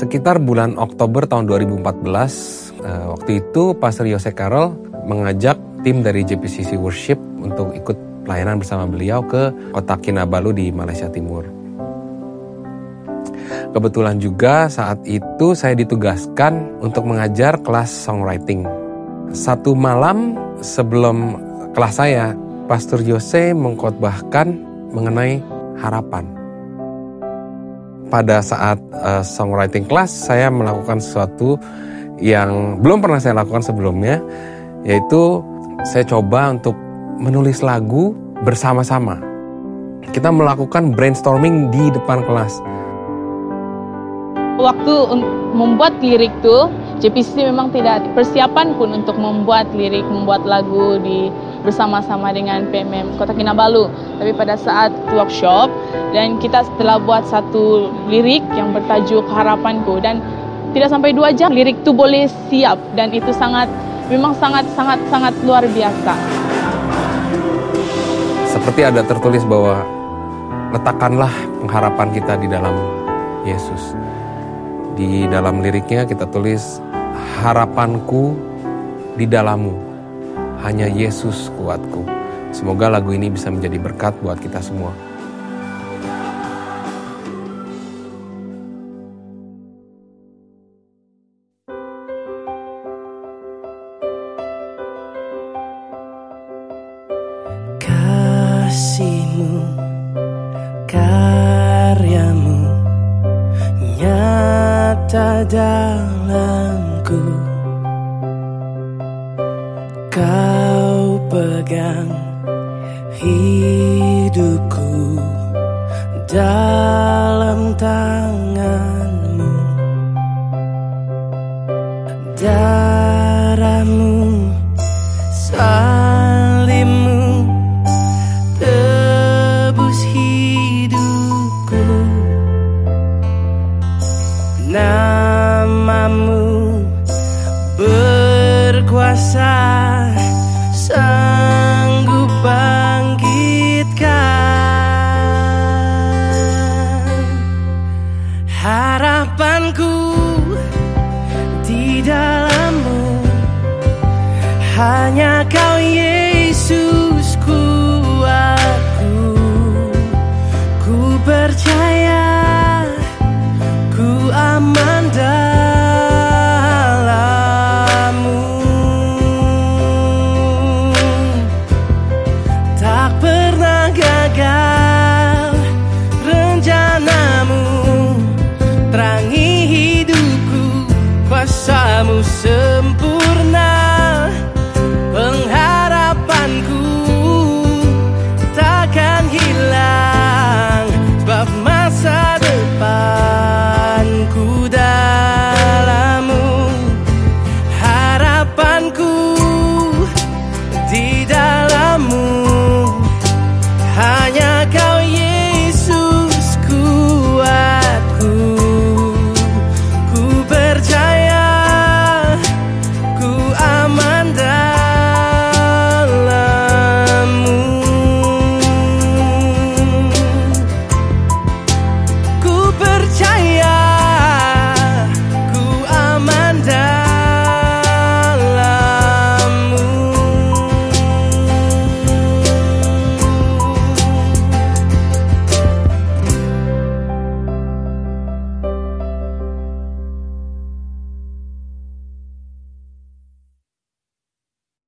Sekitar bulan Oktober tahun 2014, uh, waktu itu Pastor Yose Carol mengajak tim dari JPCC Worship untuk ikut pelayanan bersama beliau ke kota Kinabalu di Malaysia Timur. Kebetulan juga saat itu saya ditugaskan untuk mengajar kelas songwriting. Satu malam sebelum kelas saya, Pastor Yose mengkhotbahkan mengenai harapan pada saat uh, songwriting class saya melakukan sesuatu yang belum pernah saya lakukan sebelumnya yaitu saya coba untuk menulis lagu bersama-sama. Kita melakukan brainstorming di depan kelas. Waktu membuat lirik tuh JPC memang tidak persiapan pun untuk membuat lirik, membuat lagu di bersama-sama dengan PMM Kota Kinabalu. Tapi pada saat workshop dan kita setelah buat satu lirik yang bertajuk Harapanku dan tidak sampai dua jam lirik itu boleh siap dan itu sangat memang sangat sangat sangat luar biasa. Seperti ada tertulis bahwa letakkanlah pengharapan kita di dalam Yesus. Di dalam liriknya kita tulis harapanku di dalammu. Hanya Yesus kuatku. Semoga lagu ini bisa menjadi berkat buat kita semua. Kasihmu, karyamu nyata dalamku dalam tanganmu. Darahmu, salimmu tebus hidupku. Namamu berkuasa harapanku di dalammu. Hanya kau Yesus kuatku ku percaya ku aman